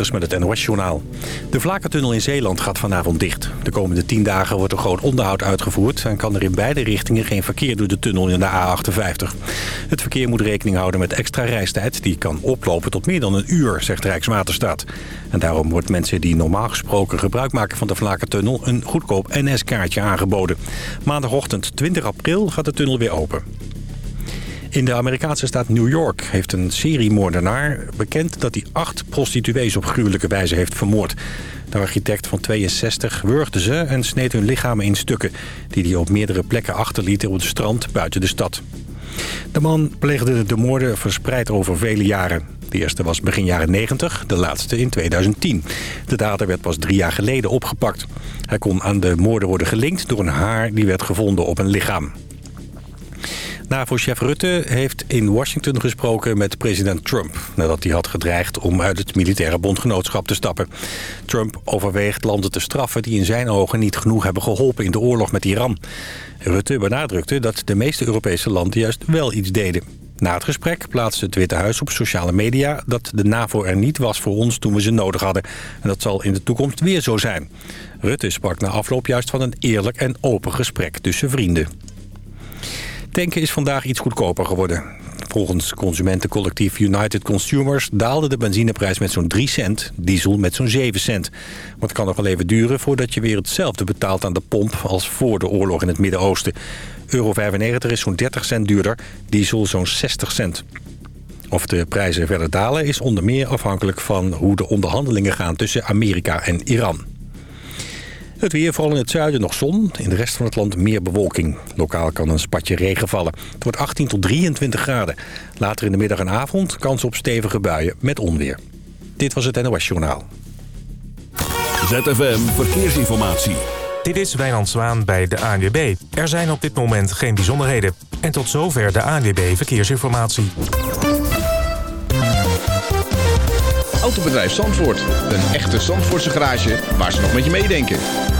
Is met het NOS-journaal. De Vlakentunnel in Zeeland gaat vanavond dicht. De komende tien dagen wordt er gewoon onderhoud uitgevoerd... en kan er in beide richtingen geen verkeer door de tunnel in de A58. Het verkeer moet rekening houden met extra reistijd... die kan oplopen tot meer dan een uur, zegt Rijkswaterstaat. En daarom wordt mensen die normaal gesproken gebruik maken van de Vlakentunnel... een goedkoop NS-kaartje aangeboden. Maandagochtend 20 april gaat de tunnel weer open. In de Amerikaanse staat New York heeft een seriemoordenaar bekend dat hij acht prostituees op gruwelijke wijze heeft vermoord. De architect van 62 wurgde ze en sneed hun lichamen in stukken... die hij op meerdere plekken achterliet op het strand buiten de stad. De man pleegde de moorden verspreid over vele jaren. De eerste was begin jaren 90, de laatste in 2010. De dader werd pas drie jaar geleden opgepakt. Hij kon aan de moorden worden gelinkt door een haar die werd gevonden op een lichaam. NAVO-chef Rutte heeft in Washington gesproken met president Trump... nadat hij had gedreigd om uit het militaire bondgenootschap te stappen. Trump overweegt landen te straffen die in zijn ogen niet genoeg hebben geholpen in de oorlog met Iran. Rutte benadrukte dat de meeste Europese landen juist wel iets deden. Na het gesprek plaatste het Witte Huis op sociale media... dat de NAVO er niet was voor ons toen we ze nodig hadden. En dat zal in de toekomst weer zo zijn. Rutte sprak na afloop juist van een eerlijk en open gesprek tussen vrienden. Tanken is vandaag iets goedkoper geworden. Volgens consumentencollectief United Consumers daalde de benzineprijs met zo'n 3 cent, diesel met zo'n 7 cent. Maar het kan nog wel even duren voordat je weer hetzelfde betaalt aan de pomp als voor de oorlog in het Midden-Oosten. Euro 95 is zo'n 30 cent duurder, diesel zo'n 60 cent. Of de prijzen verder dalen is onder meer afhankelijk van hoe de onderhandelingen gaan tussen Amerika en Iran. Het weer, vooral in het zuiden nog zon. In de rest van het land meer bewolking. Lokaal kan een spatje regen vallen. Het wordt 18 tot 23 graden. Later in de middag en avond kans op stevige buien met onweer. Dit was het NOS Journaal. ZFM Verkeersinformatie. Dit is Wijnand Zwaan bij de ANWB. Er zijn op dit moment geen bijzonderheden. En tot zover de ANWB Verkeersinformatie. Autobedrijf Zandvoort. Een echte Zandvoortse garage waar ze nog met je meedenken.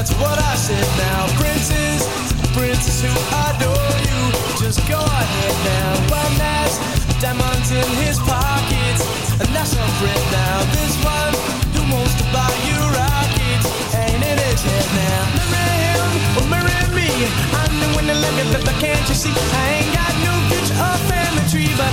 that's what I said now. Princess, princess who adore you, just go ahead now. One has diamonds in his pockets, and that's a friend now. This one who wants to buy you rockets, ain't in his head now? Marry him or marry me? I'm the one that let me live, but can't you see? I ain't got no future or family tree, but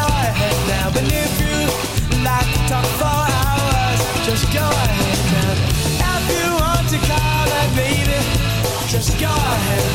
go ahead now. If you like to talk for hours, just go ahead now. If you want to call baby, just go ahead.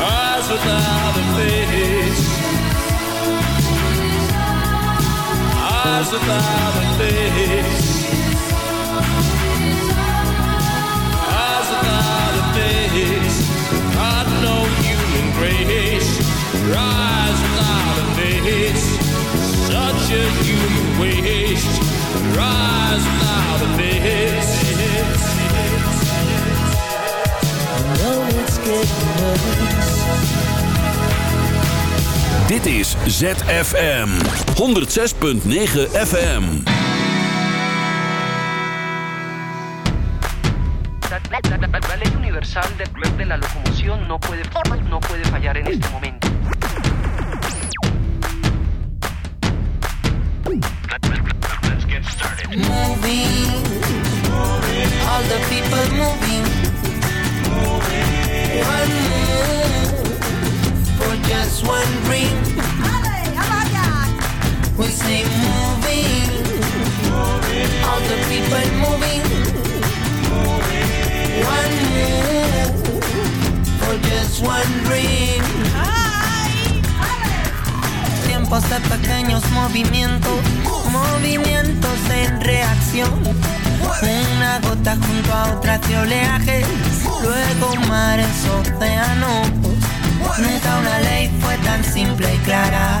Eyes without a face. Eyes without a face. Dit is ZFM 106.9 FM. La, la- la- la ley universal de, de la locomoción no puede, no puede fallar en este momento. moving, all the people moving. One move for just one dream. Moving. Tiempos de pequeños movimientos, movimientos en reacción. Una gota junto a otra de oleaje, luego mares, océanos. Nunca una ley fue tan simple y clara.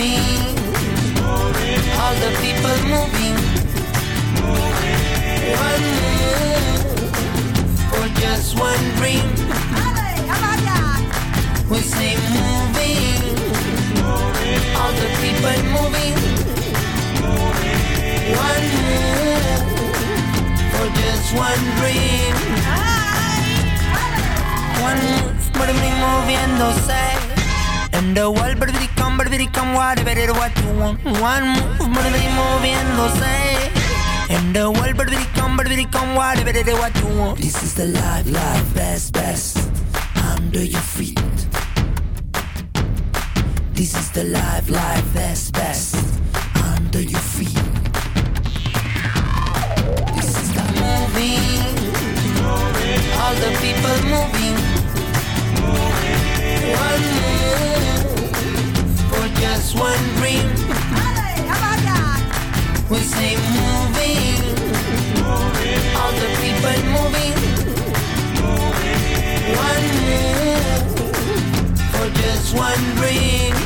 moving. All the people moving. One move for just one dream. We say moving. All the people moving. One move for just one dream. One move, but me moviéndose. Underworld, baby, come, baby, come, whatever what you want. One move, baby, moviéndose. In the world, but we come, but come, whatever they what you want. This is the life, life, best, best, under your feet. This is the life, life, best, best, under your feet. This is the moving, all the people moving. One just one dream. Allez, we say moving. moving, all the people moving. moving. One move for just one dream.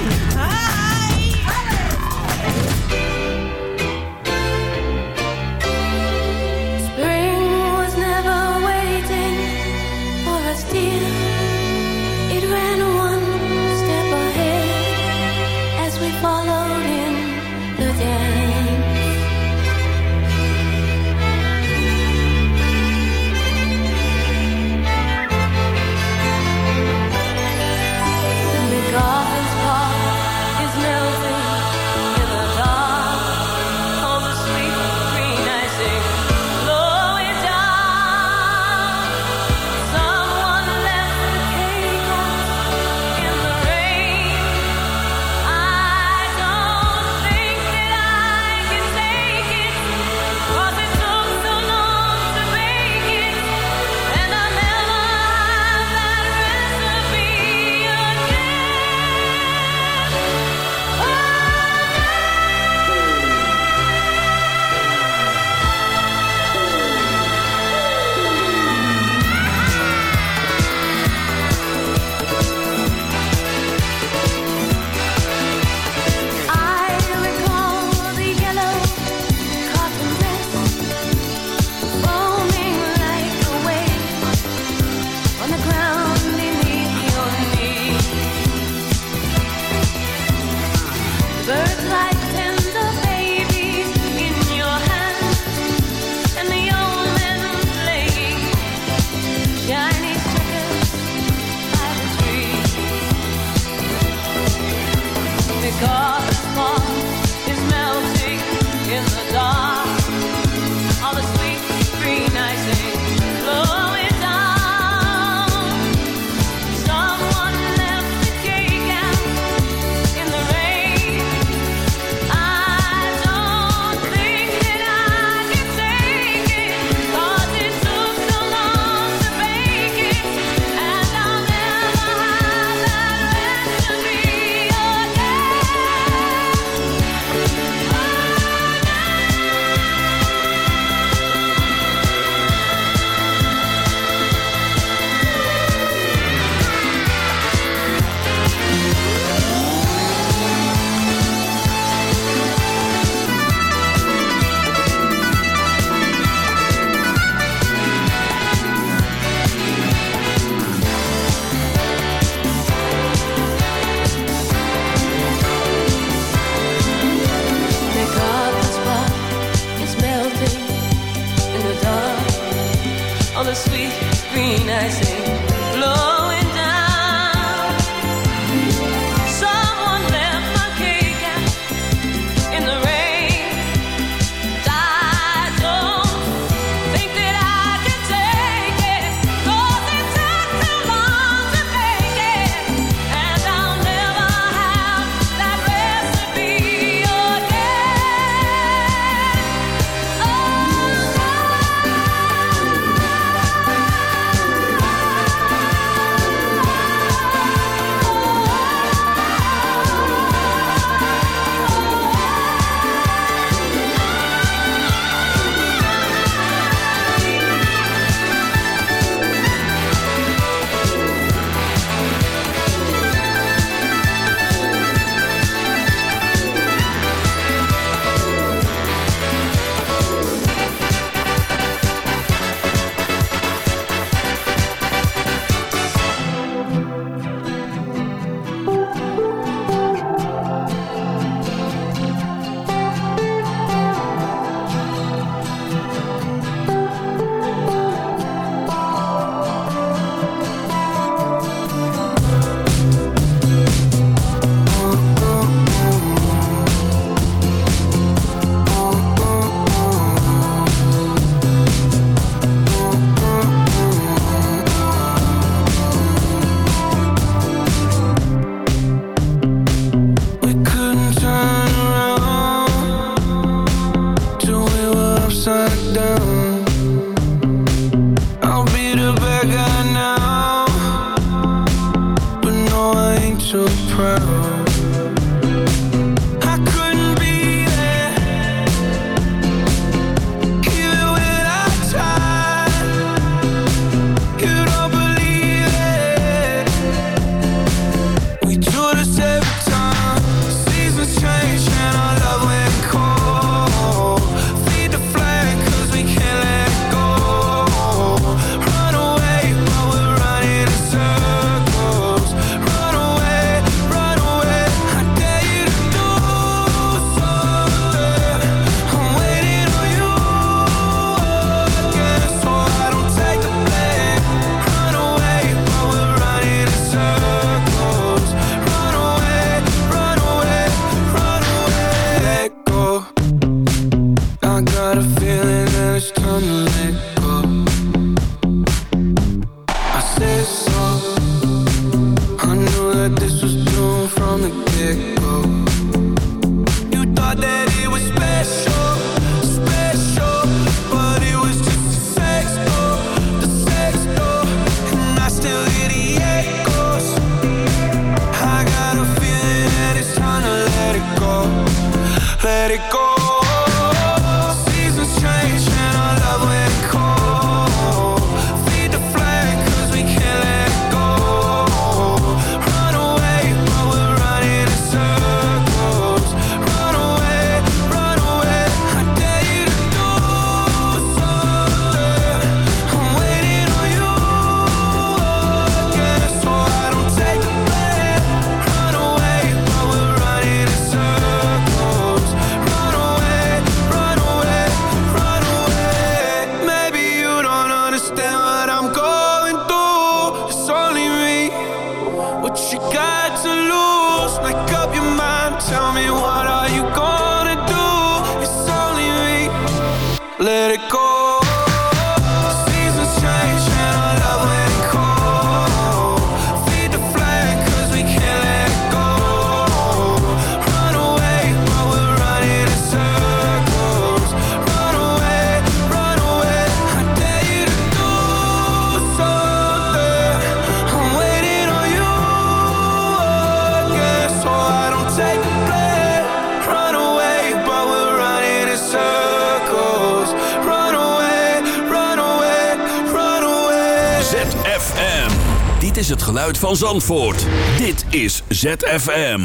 Van Zandvoort. Dit is ZFM.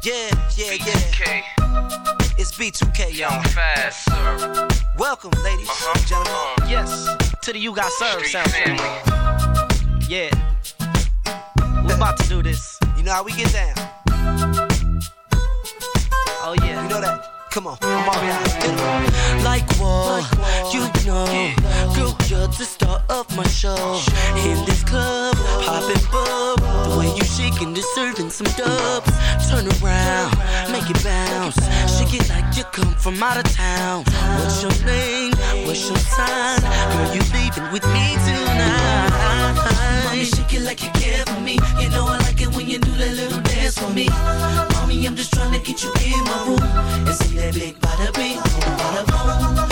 Yeah, yeah, yeah. It's B2K, y'all. Fast, sir. Welcome, ladies uh-huh. and gentlemen. Uh-huh. Yes, to the You Got Served Street soundtrack. family. Yeah. We're about to do this. You know how we get down. Oh, yeah. You know that. Come on, out. Like what? You know, girl, you're the star of my show. In this club, popping bub. The way you shaking, deserving some dubs. Turn around, make it bounce. Shake it like you come from out of town. What's your name? What's your sign? Girl, you leaving with me tonight. Mommy, shake it like you care for me. You know I like it when you do that little dance for me. Mommy, I'm just trying to get you in my room and see that big bing, boom, bada boom.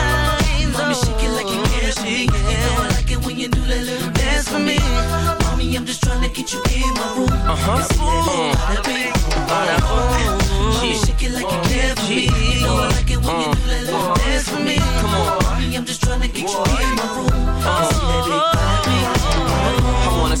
Mommy, shake it like you care for me. You know I like it when you do that little dance for me. Mommy, I'm just trying to get you in my room. Uh-huh. And see that big bada bing, bada boom. Mommy, shake it like you care for me. You know I like it when you do that little dance for me. Come on, mommy, I'm just trying to get you in my room. And see that big bada bing,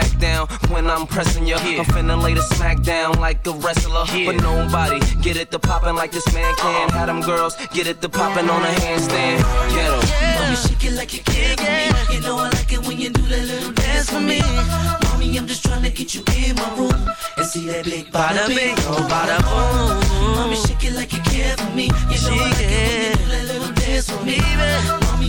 down when I'm pressing you. I'm finna lay the smack down like a wrestler. But nobody get it to poppin' like this man can. Have them girls get it to poppin' on a handstand. Get 'em. Mommy, shake it like you care for me. You know I like it when you do that little dance for me. Mommy, I'm just trying to get you in my room and see that big bada bing, oh bada boom. Mommy, shake it like you care for me. You know I like it when you do that little dance for me.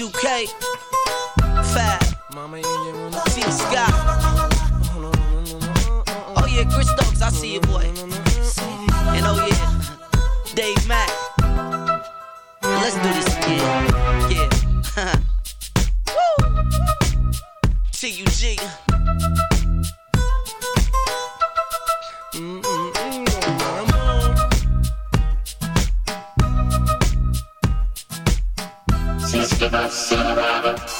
B2K, Fab, T Scott. Oh yeah, Chris Stokes, I see you, boy. And oh yeah, Dave Mack. Let's do this again. Yeah. Woo! T-U-G. The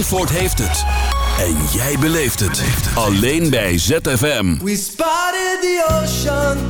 Zandvoort heeft het. En jij beleeft het. Alleen bij ZFM. We spotted the ocean.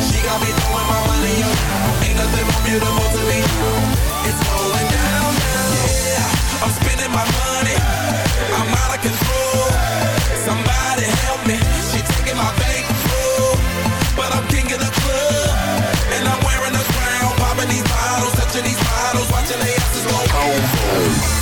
She got me throwing my money up. Ain't nothing more beautiful to me. It's going down. I'm spending my money. I'm out of control. Somebody help me. She taking my bankroll, but I'm king of the club, and I'm wearing a crown, popping these bottles, touching these bottles, watching asses.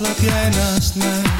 slaap jij naast mij?